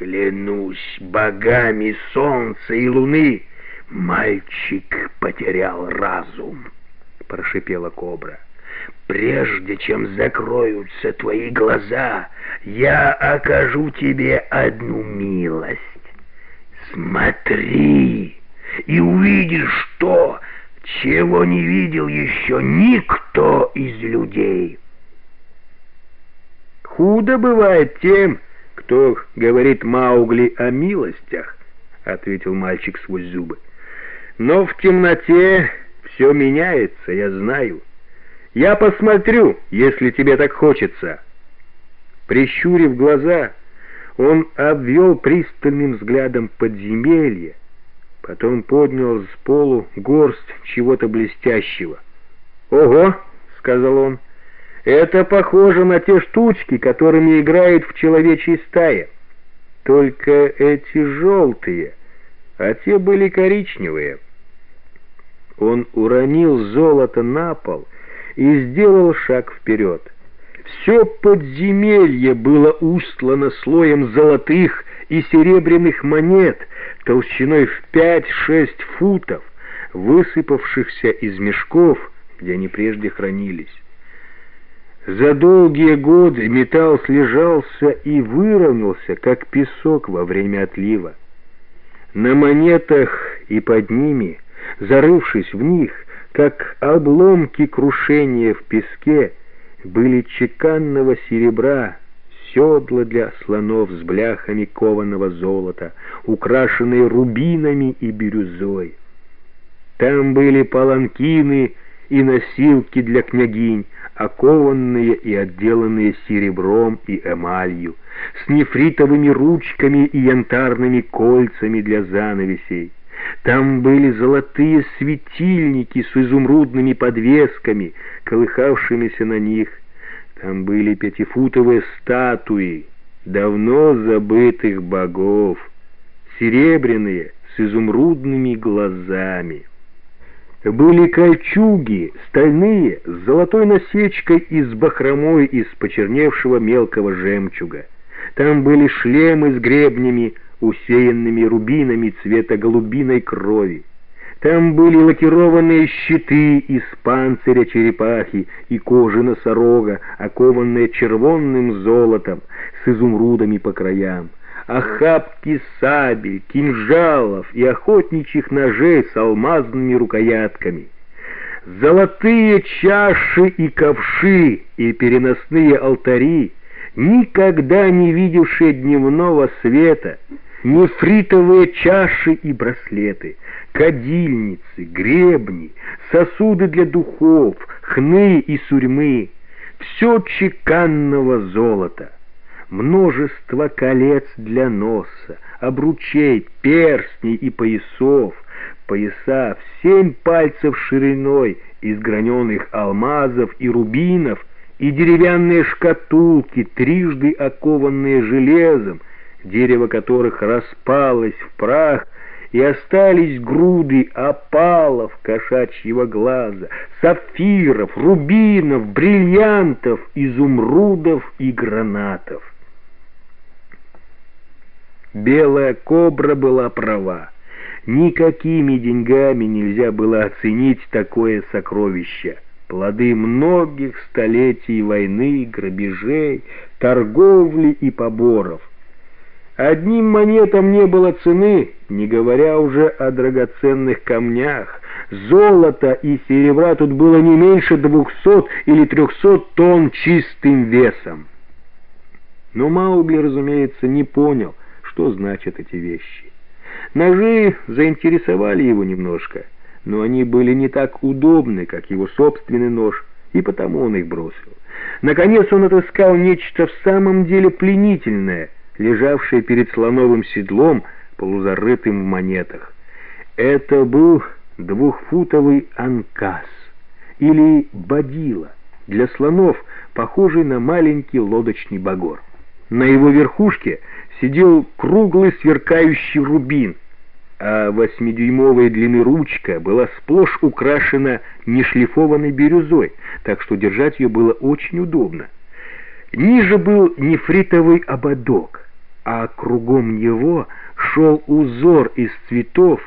Клянусь богами солнца и луны, мальчик потерял разум, прошипела кобра. Прежде чем закроются твои глаза, я окажу тебе одну милость. Смотри и увидишь то, чего не видел еще никто из людей. Худо бывает тем, кто говорит Маугли о милостях, ответил мальчик сквозь зубы. Но в темноте все меняется, я знаю. Я посмотрю, если тебе так хочется. Прищурив глаза, он обвел пристальным взглядом подземелье, потом поднял с полу горсть чего-то блестящего. «Ого!» — сказал он. «Это похоже на те штучки, которыми играют в человечьей стае. Только эти желтые, а те были коричневые». Он уронил золото на пол и сделал шаг вперед. Все подземелье было устлано слоем золотых и серебряных монет толщиной в пять-шесть футов, высыпавшихся из мешков, где они прежде хранились. За долгие годы металл слежался и выровнялся, как песок во время отлива. На монетах и под ними, зарывшись в них, как обломки крушения в песке, были чеканного серебра, седла для слонов с бляхами кованого золота, украшенные рубинами и бирюзой. Там были паланкины и носилки для княгинь, окованные и отделанные серебром и эмалью, с нефритовыми ручками и янтарными кольцами для занавесей. Там были золотые светильники с изумрудными подвесками, колыхавшимися на них. Там были пятифутовые статуи давно забытых богов, серебряные с изумрудными глазами. Были кольчуги, стальные, с золотой насечкой и с бахромой из почерневшего мелкого жемчуга. Там были шлемы с гребнями, усеянными рубинами цвета голубиной крови. Там были лакированные щиты из панциря черепахи и кожи носорога, окованные червонным золотом с изумрудами по краям, охапки сабель, кинжалов и охотничьих ножей с алмазными рукоятками, золотые чаши и ковши и переносные алтари, никогда не видевшие дневного света, нефритовые чаши и браслеты, кадильницы, гребни, сосуды для духов, хны и сурьмы, все чеканного золота, множество колец для носа, обручей, перстней и поясов, пояса в семь пальцев шириной из граненых алмазов и рубинов, и деревянные шкатулки, трижды окованные железом, дерево которых распалось в прах, и остались груды опалов кошачьего глаза, сапфиров, рубинов, бриллиантов, изумрудов и гранатов. Белая кобра была права. Никакими деньгами нельзя было оценить такое сокровище. Плоды многих столетий войны, грабежей, торговли и поборов. Одним монетам не было цены, не говоря уже о драгоценных камнях. Золота и серебра тут было не меньше двухсот или трехсот тонн чистым весом. Но Маугли, разумеется, не понял, что значат эти вещи. Ножи заинтересовали его немножко, но они были не так удобны, как его собственный нож, и потому он их бросил. Наконец он отыскал нечто в самом деле пленительное — лежавший перед слоновым седлом, полузарытым в монетах. Это был двухфутовый анкас или бодила для слонов, похожий на маленький лодочный багор. На его верхушке сидел круглый сверкающий рубин, а восьмидюймовая длины ручка была сплошь украшена нешлифованной бирюзой, так что держать ее было очень удобно. Ниже был нефритовый ободок, а кругом него шел узор из цветов,